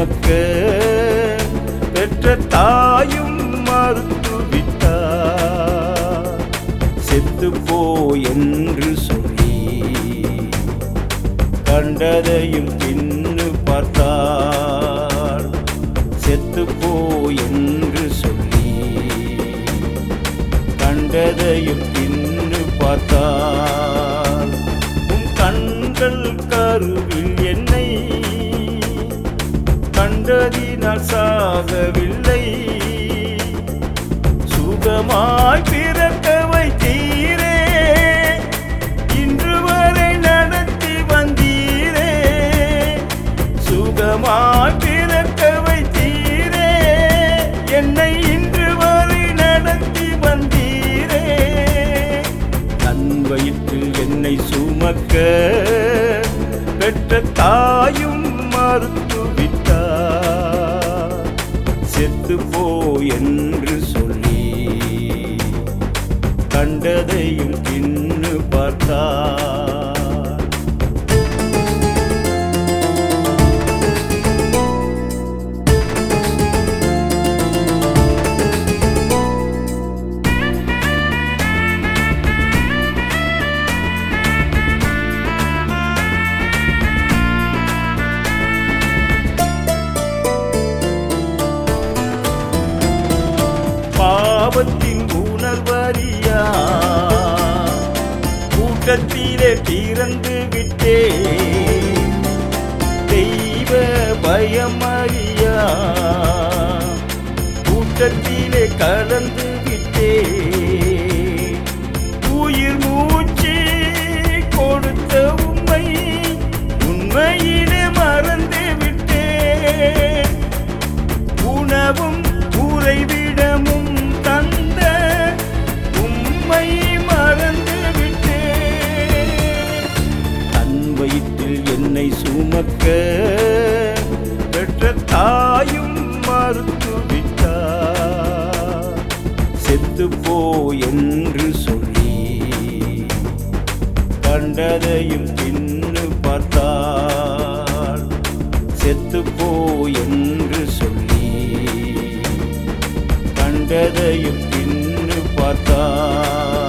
சுமக்க பெற்ற தாயும் மறுத்துவிட்டார் செத்து போ என்று சொல்லி கண்டதையும் பின்னு பார்த்தார். செத்து போ என்று சொல்லி கண்டதையும் பின்னு பார்த்தார். உன் கண்கள் கருவி ஆகவில்லை. சுகமாய் பிறக்க வைத்தீரே இன்று வரை நடத்தி வந்தீரே. சுகமாய் பிறக்க வைத்தீரே என்னை இன்று வரை நடத்தி வந்தீரே. தன் என்னை சுமக்க பெற்ற தாயும் மறுத்த என்று சொல்லி கண்டதையும் தின்னு பார்த்தார். உலகத்திலே பிறந்து விட்டே தெய்வ பயமறியா? கூட்டத்திலே கலந்து சுமக்க பெற்ற தாயும் மறுத்துவிட்டார் செத்து போ என்று சொல்லி கண்டதையும் பின்னு பார்த்தார் செத்து போ என்று சொல்லி கண்டதையும் பின்னு பார்த்தார்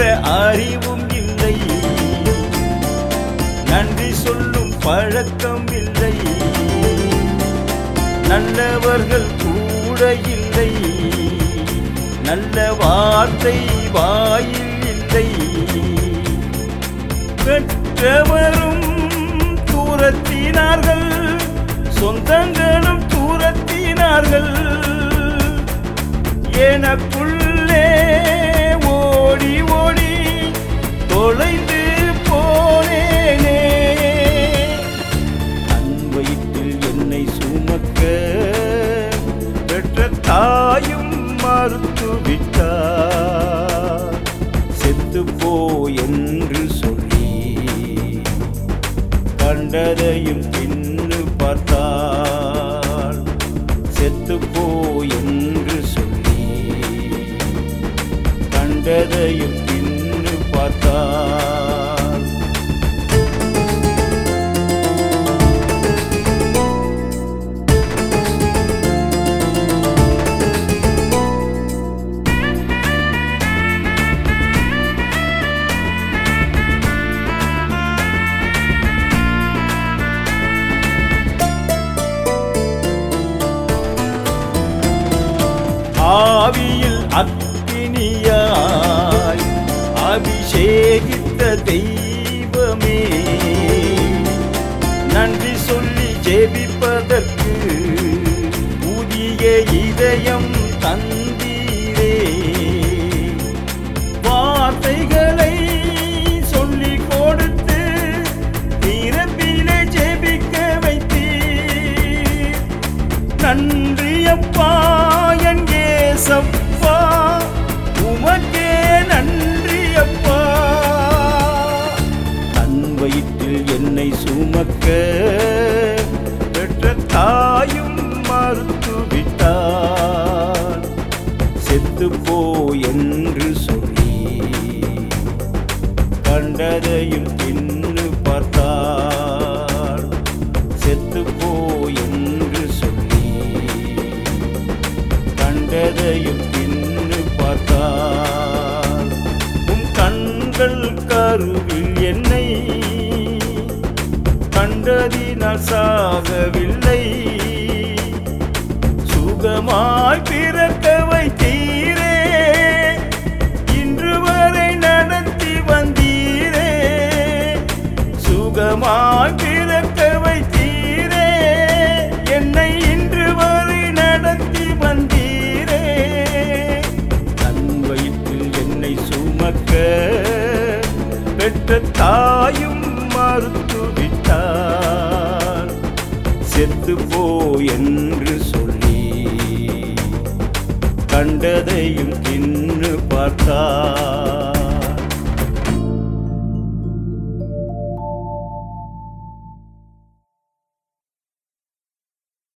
என்ற அறிவும் இல்லை. நன்றி சொல்லும் பழக்கம் இல்லை. நல்லவர்கள் கூட இல்லை. நல்ல வார்த்தை வாயில் இல்லை. பெற்றவரும் தூரத்தினார்கள் சொந்தங்களும் தூரத்தினார்கள். எனக்குள்ளே ஓடி ஓடி தொலைந்து போனேனே. தன் என்னை சுமக்க பெற்ற தாயும் மறுத்து செத்து போ என்று சொல்லி கண்டதையும் பின்னு பார்த்தாள் செத்து போ என்று கண்டதையும் பின்னு பார்த்தாள் ஆவியில் அக்கினியாய் தெய்வமே. நன்றி சொல்லி ஜெபிப்பதற்கு புதிய இதயம் தந்தீரே. வார்த்தைகளை சொல்லி கொடுத்து நிரம்பிலே ஜெபிக்க வைத்தீர். நன்றி அப்பா என் உமக்க பெற்ற தாயும் மறுத்துவிட்டார். செத்து போ என்று சொல்லி கண்டதையும் தின்னு பார்த்தார். செத்து போ என்று சொல்லி கண்டதையும் தின்னு பார்த்தார். உன் கண்கள் கருவில் என்னை கண்டதினால் சாகவில்லை. சுகமாய் பிறக்க வைத்தீரே இன்று வரை நடத்தி வந்தீரே. சுகமாய் பிறக்க வைத்தீரே என்னை இன்று வரை நடத்தி வந்தீரே. தன் வயிற்றில் என்னை சுமக்க பெற்ற கண்டதையும் தின்னு பார்த்தா